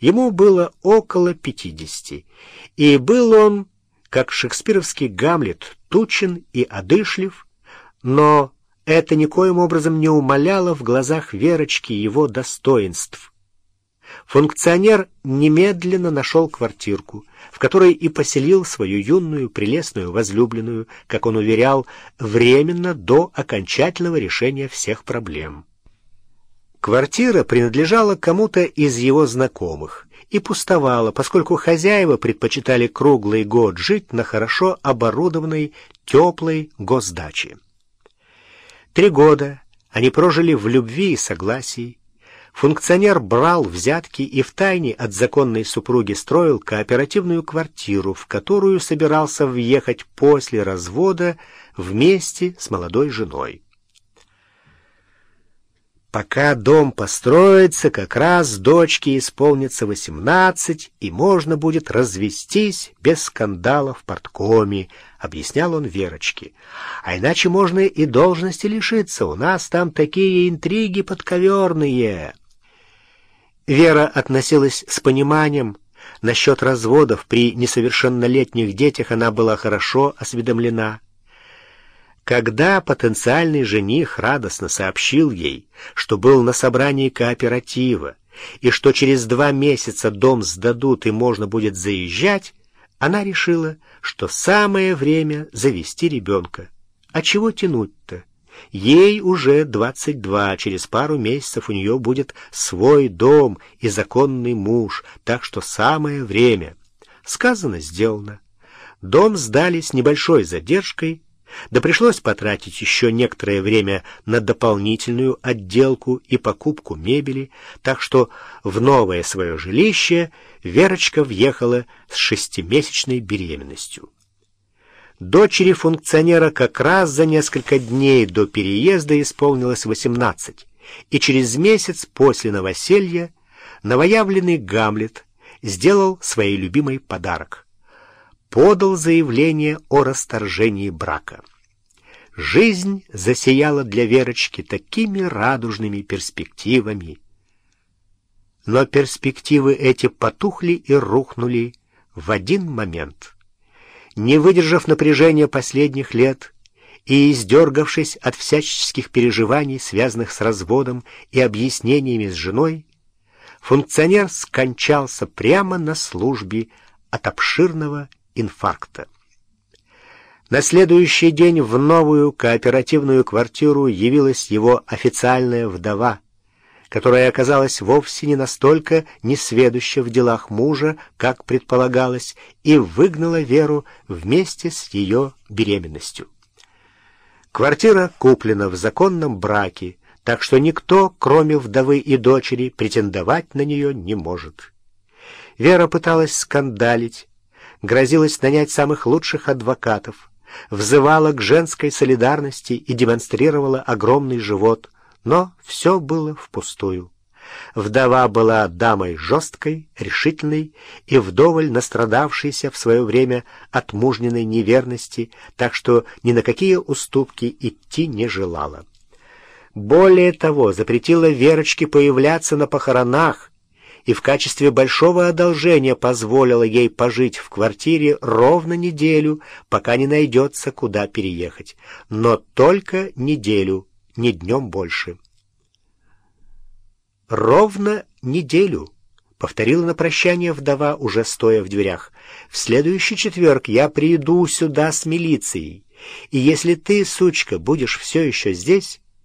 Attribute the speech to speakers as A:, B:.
A: Ему было около пятидесяти, и был он, как шекспировский Гамлет, тучен и одышлив, но это никоим образом не умаляло в глазах Верочки его достоинств. Функционер немедленно нашел квартирку, в которой и поселил свою юную прелестную возлюбленную, как он уверял, временно до окончательного решения всех проблем. Квартира принадлежала кому-то из его знакомых и пустовала, поскольку хозяева предпочитали круглый год жить на хорошо оборудованной теплой госдаче. Три года они прожили в любви и согласии. Функционер брал взятки и втайне от законной супруги строил кооперативную квартиру, в которую собирался въехать после развода вместе с молодой женой. Пока дом построится, как раз дочке исполнится восемнадцать, и можно будет развестись без скандала в порткоме, — объяснял он Верочке. А иначе можно и должности лишиться, у нас там такие интриги подковерные. Вера относилась с пониманием. Насчет разводов при несовершеннолетних детях она была хорошо осведомлена. Когда потенциальный жених радостно сообщил ей, что был на собрании кооператива и что через два месяца дом сдадут и можно будет заезжать, она решила, что самое время завести ребенка. А чего тянуть-то? Ей уже двадцать два, через пару месяцев у нее будет свой дом и законный муж, так что самое время. Сказано, сделано. Дом сдали с небольшой задержкой, да пришлось потратить еще некоторое время на дополнительную отделку и покупку мебели, так что в новое свое жилище Верочка въехала с шестимесячной беременностью. Дочери функционера как раз за несколько дней до переезда исполнилось восемнадцать, и через месяц после новоселья новоявленный Гамлет сделал своей любимой подарок — подал заявление о расторжении брака. Жизнь засияла для Верочки такими радужными перспективами. Но перспективы эти потухли и рухнули в один момент. Не выдержав напряжения последних лет и издергавшись от всяческих переживаний, связанных с разводом и объяснениями с женой, функционер скончался прямо на службе от обширного инфаркта. На следующий день в новую кооперативную квартиру явилась его официальная вдова, которая оказалась вовсе не настолько несведуща в делах мужа, как предполагалось, и выгнала Веру вместе с ее беременностью. Квартира куплена в законном браке, так что никто, кроме вдовы и дочери, претендовать на нее не может. Вера пыталась скандалить, грозилась нанять самых лучших адвокатов, взывала к женской солидарности и демонстрировала огромный живот, но все было впустую. Вдова была дамой жесткой, решительной и вдоволь настрадавшейся в свое время от мужниной неверности, так что ни на какие уступки идти не желала. Более того, запретила Верочке появляться на похоронах, и в качестве большого одолжения позволила ей пожить в квартире ровно неделю, пока не найдется, куда переехать. Но только неделю, не днем больше. «Ровно неделю», — повторила на прощание вдова, уже стоя в дверях. «В следующий четверг я приду сюда с милицией, и если ты, сучка, будешь все еще здесь...»